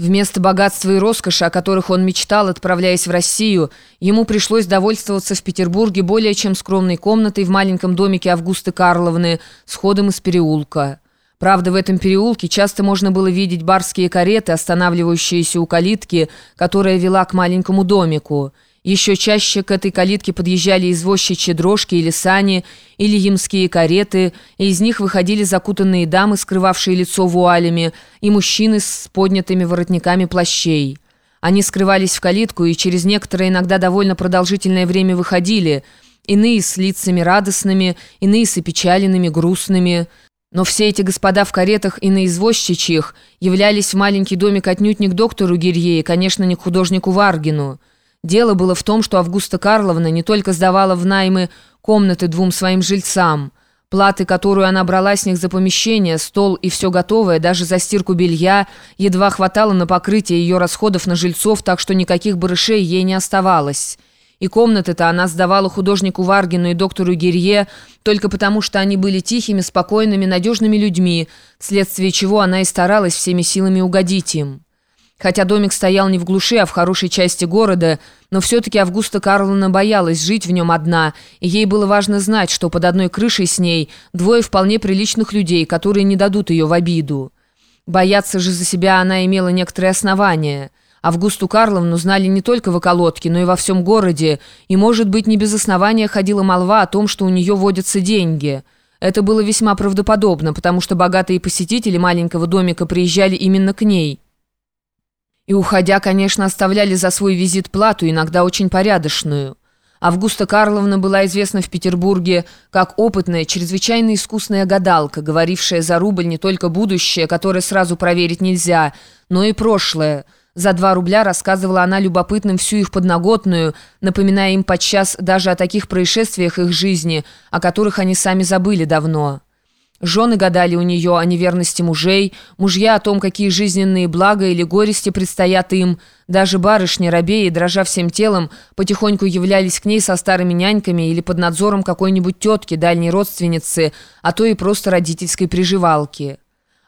Вместо богатства и роскоши, о которых он мечтал, отправляясь в Россию, ему пришлось довольствоваться в Петербурге более чем скромной комнатой в маленьком домике Августы Карловны с ходом из переулка. Правда, в этом переулке часто можно было видеть барские кареты, останавливающиеся у калитки, которая вела к маленькому домику – еще чаще к этой калитке подъезжали извозчичьи дрожки или сани, или ямские кареты, и из них выходили закутанные дамы, скрывавшие лицо вуалями, и мужчины с поднятыми воротниками плащей. Они скрывались в калитку и через некоторое, иногда довольно продолжительное время выходили, иные с лицами радостными, иные с опечаленными, грустными. Но все эти господа в каретах и на извозчичьих являлись в маленький домик отнюдь не к доктору Гирье и, конечно, не к художнику Варгину. Дело было в том, что Августа Карловна не только сдавала в наймы комнаты двум своим жильцам, платы, которую она брала с них за помещение, стол и все готовое, даже за стирку белья, едва хватало на покрытие ее расходов на жильцов, так что никаких барышей ей не оставалось. И комнаты-то она сдавала художнику Варгину и доктору Гирье только потому, что они были тихими, спокойными, надежными людьми, вследствие чего она и старалась всеми силами угодить им. Хотя домик стоял не в глуши, а в хорошей части города, но все-таки Августа Карловна боялась жить в нем одна, и ей было важно знать, что под одной крышей с ней двое вполне приличных людей, которые не дадут ее в обиду. Бояться же за себя она имела некоторые основания. Августу Карловну знали не только в околотке, но и во всем городе, и, может быть, не без основания ходила молва о том, что у нее водятся деньги. Это было весьма правдоподобно, потому что богатые посетители маленького домика приезжали именно к ней. И, уходя, конечно, оставляли за свой визит плату, иногда очень порядочную. Августа Карловна была известна в Петербурге как опытная, чрезвычайно искусная гадалка, говорившая за рубль не только будущее, которое сразу проверить нельзя, но и прошлое. За два рубля рассказывала она любопытным всю их подноготную, напоминая им подчас даже о таких происшествиях их жизни, о которых они сами забыли давно. Жены гадали у нее о неверности мужей, мужья о том, какие жизненные блага или горести предстоят им. Даже барышни, рабеи, дрожа всем телом, потихоньку являлись к ней со старыми няньками или под надзором какой-нибудь тетки, дальней родственницы, а то и просто родительской приживалки.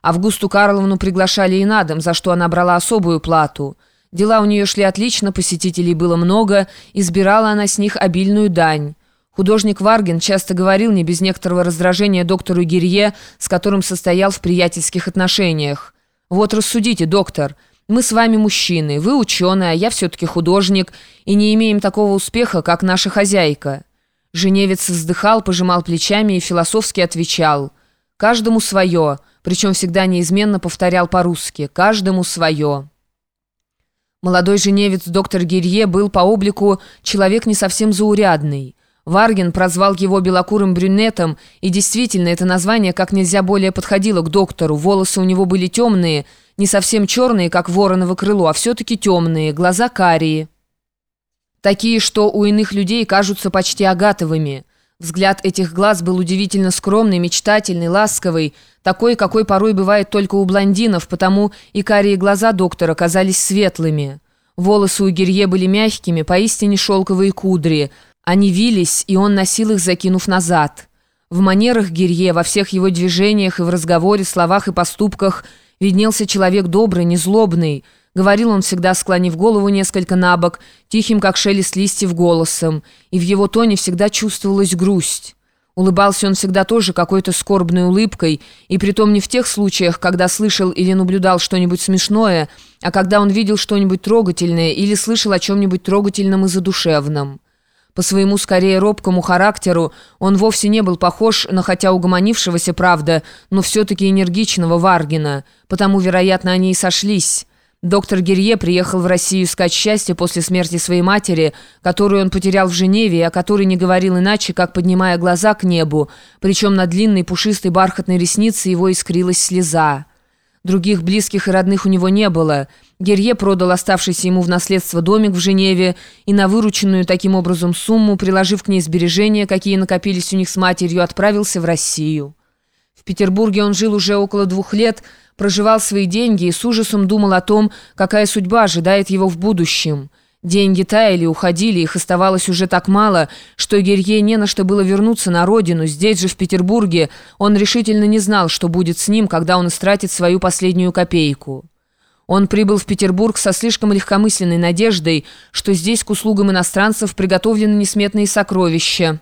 Августу Карловну приглашали и на дом, за что она брала особую плату. Дела у нее шли отлично, посетителей было много, избирала она с них обильную дань. Художник Варгин часто говорил не без некоторого раздражения доктору Гирье, с которым состоял в приятельских отношениях. «Вот рассудите, доктор, мы с вами мужчины, вы ученый, а я все-таки художник, и не имеем такого успеха, как наша хозяйка». Женевец вздыхал, пожимал плечами и философски отвечал. «Каждому свое», причем всегда неизменно повторял по-русски «каждому свое». Молодой женевец доктор Гирье был по облику человек не совсем заурядный – Варгин прозвал его белокурым брюнетом, и действительно это название как нельзя более подходило к доктору. Волосы у него были темные, не совсем черные, как вороново крыло, а все-таки темные, глаза карие. Такие, что у иных людей кажутся почти агатовыми. Взгляд этих глаз был удивительно скромный, мечтательный, ласковый, такой, какой порой бывает только у блондинов, потому и карие глаза доктора казались светлыми. Волосы у Гирье были мягкими, поистине шелковые кудри – они вились, и он носил их, закинув назад. В манерах Гирье, во всех его движениях и в разговоре, словах и поступках виднелся человек добрый, незлобный. Говорил он всегда, склонив голову несколько на бок, тихим, как шелест листьев, голосом, и в его тоне всегда чувствовалась грусть. Улыбался он всегда тоже какой-то скорбной улыбкой, и притом не в тех случаях, когда слышал или наблюдал что-нибудь смешное, а когда он видел что-нибудь трогательное или слышал о чем-нибудь трогательном и задушевном. По своему скорее робкому характеру он вовсе не был похож на хотя угомонившегося, правда, но все-таки энергичного Варгина, потому, вероятно, они и сошлись. Доктор Гирье приехал в Россию искать счастье после смерти своей матери, которую он потерял в Женеве, и о которой не говорил иначе, как поднимая глаза к небу, причем на длинной пушистой бархатной реснице его искрилась слеза. Других близких и родных у него не было. Герье продал оставшийся ему в наследство домик в Женеве и на вырученную таким образом сумму, приложив к ней сбережения, какие накопились у них с матерью, отправился в Россию. В Петербурге он жил уже около двух лет, проживал свои деньги и с ужасом думал о том, какая судьба ожидает его в будущем – Деньги таяли, уходили, их оставалось уже так мало, что Герье не на что было вернуться на родину. Здесь же, в Петербурге, он решительно не знал, что будет с ним, когда он истратит свою последнюю копейку. Он прибыл в Петербург со слишком легкомысленной надеждой, что здесь к услугам иностранцев приготовлены несметные сокровища.